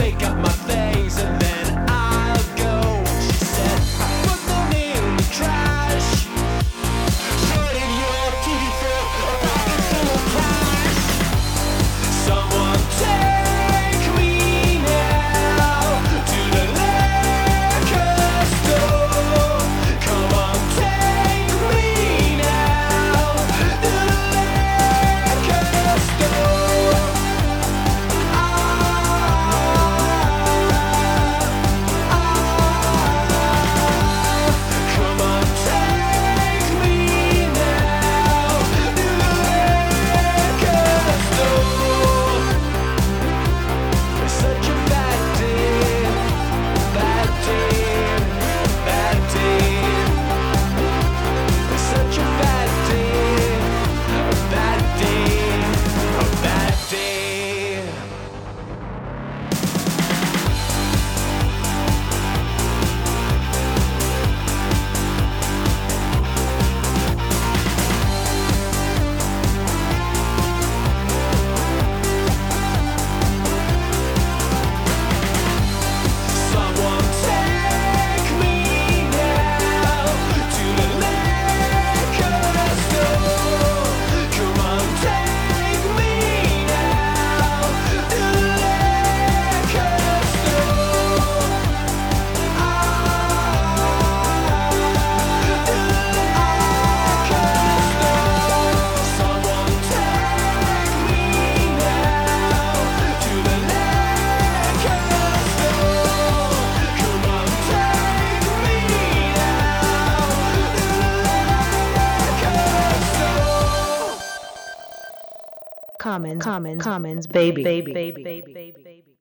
fake. Commons, Commons, Commons, baby, baby, baby, baby, baby.